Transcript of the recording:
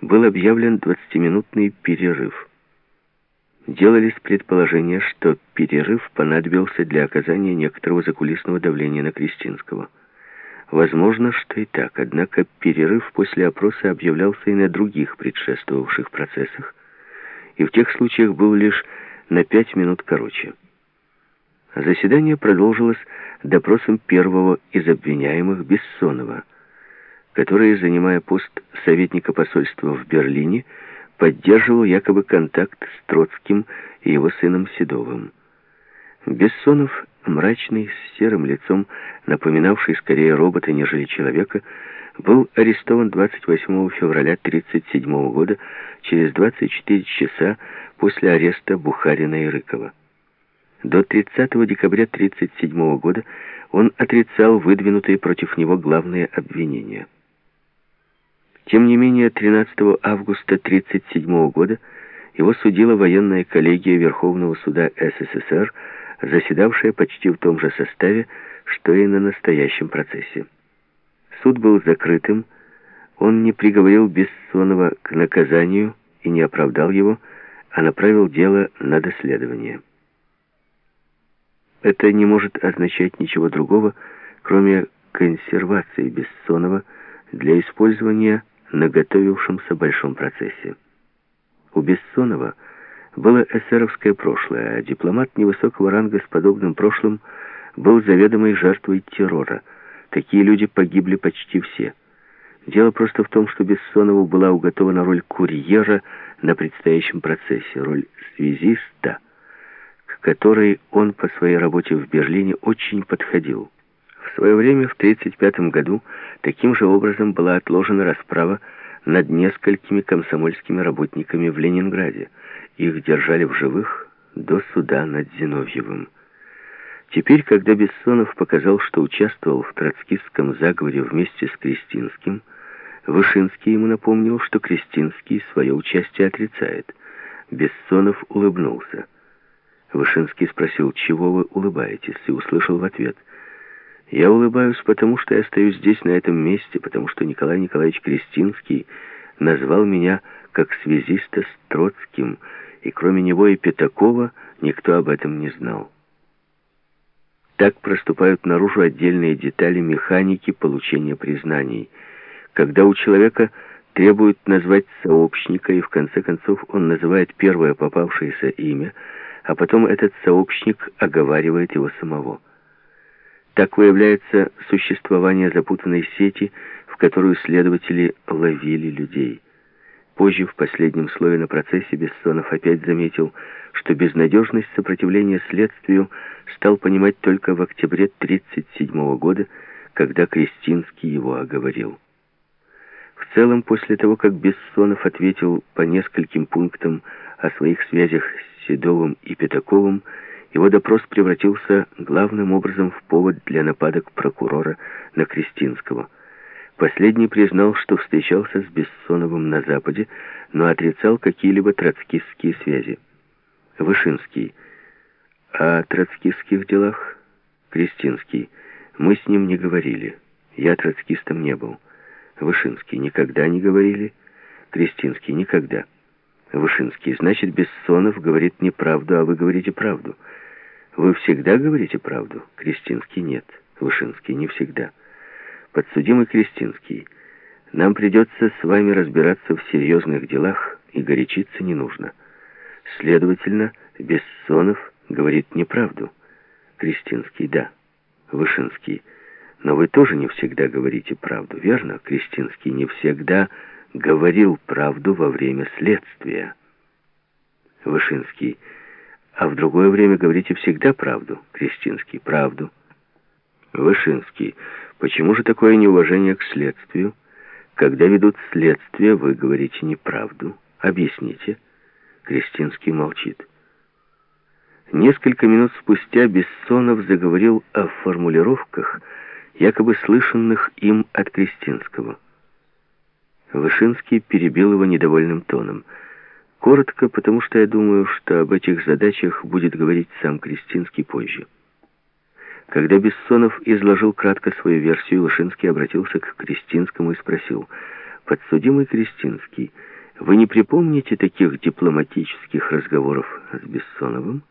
был объявлен 20-минутный перерыв. Делались предположения, что перерыв понадобился для оказания некоторого закулисного давления на Кристинского. Возможно, что и так, однако перерыв после опроса объявлялся и на других предшествовавших процессах, и в тех случаях был лишь на пять минут короче. Заседание продолжилось допросом первого из обвиняемых Бессонова, который, занимая пост советника посольства в Берлине, поддерживал якобы контакт с Троцким и его сыном Седовым. Бессонов, мрачный, с серым лицом, напоминавший скорее робота, нежели человека, был арестован 28 февраля 1937 года, через 24 часа после ареста Бухарина и Рыкова. До 30 декабря 1937 года он отрицал выдвинутые против него главные обвинения. Тем не менее, 13 августа 1937 года его судила военная коллегия Верховного суда СССР, заседавшая почти в том же составе, что и на настоящем процессе. Суд был закрытым, он не приговорил Бессонова к наказанию и не оправдал его, а направил дело на доследование. Это не может означать ничего другого, кроме консервации Бессонова для использования на готовившемся большом процессе. У Бессонова было эсеровское прошлое, а дипломат невысокого ранга с подобным прошлым был заведомой жертвой террора. Такие люди погибли почти все. Дело просто в том, что Бессонову была уготована роль курьера на предстоящем процессе, роль связиста, к которой он по своей работе в Берлине очень подходил. Свое время, в 1935 году, таким же образом была отложена расправа над несколькими комсомольскими работниками в Ленинграде. Их держали в живых до суда над Зиновьевым. Теперь, когда Бессонов показал, что участвовал в троцкистском заговоре вместе с Кристинским, Вышинский ему напомнил, что Кристинский свое участие отрицает. Бессонов улыбнулся. Вышинский спросил, чего вы улыбаетесь, и услышал в ответ – я улыбаюсь, потому что я стою здесь, на этом месте, потому что Николай Николаевич Крестинский назвал меня как связиста с Троцким, и кроме него и Пятакова никто об этом не знал. Так проступают наружу отдельные детали механики получения признаний. Когда у человека требуют назвать сообщника, и в конце концов он называет первое попавшееся имя, а потом этот сообщник оговаривает его самого. Так выявляется существование запутанной сети, в которую следователи ловили людей. Позже, в последнем слове на процессе, Бессонов опять заметил, что безнадежность сопротивления следствию стал понимать только в октябре 1937 года, когда Кристинский его оговорил. В целом, после того, как Бессонов ответил по нескольким пунктам о своих связях с Седовым и Пятаковым, его допрос превратился главным образом в повод для нападок прокурора на Кристинского. Последний признал, что встречался с Бессоновым на Западе, но отрицал какие-либо троцкистские связи. Вышинский. О троцкистских делах? Кристинский. Мы с ним не говорили. Я троцкистом не был. Вышинский. Никогда не говорили? Кристинский. Никогда. Вышинский. Значит, Бессонов говорит неправду, а вы говорите правду. Вы всегда говорите правду? Кристинский нет. Вышинский не всегда. Подсудимый Кристинский. Нам придется с вами разбираться в серьезных делах, и горячиться не нужно. Следовательно, Бессонов говорит неправду. Кристинский, да. Вышинский. Но вы тоже не всегда говорите правду, верно? Кристинский не всегда говорил правду во время следствия. Вышинский. А в другое время говорите всегда правду. Кристинский. Правду. Вышинский. Почему же такое неуважение к следствию? Когда ведут следствие, вы говорите неправду. Объясните. Кристинский молчит. Несколько минут спустя Бессонов заговорил о формулировках, якобы слышанных им от Кристинского. Вышинский перебил его недовольным тоном – Коротко, потому что я думаю, что об этих задачах будет говорить сам Кристинский позже. Когда Бессонов изложил кратко свою версию, Лошинский обратился к Кристинскому и спросил, Подсудимый Крестинский, вы не припомните таких дипломатических разговоров с Бессоновым?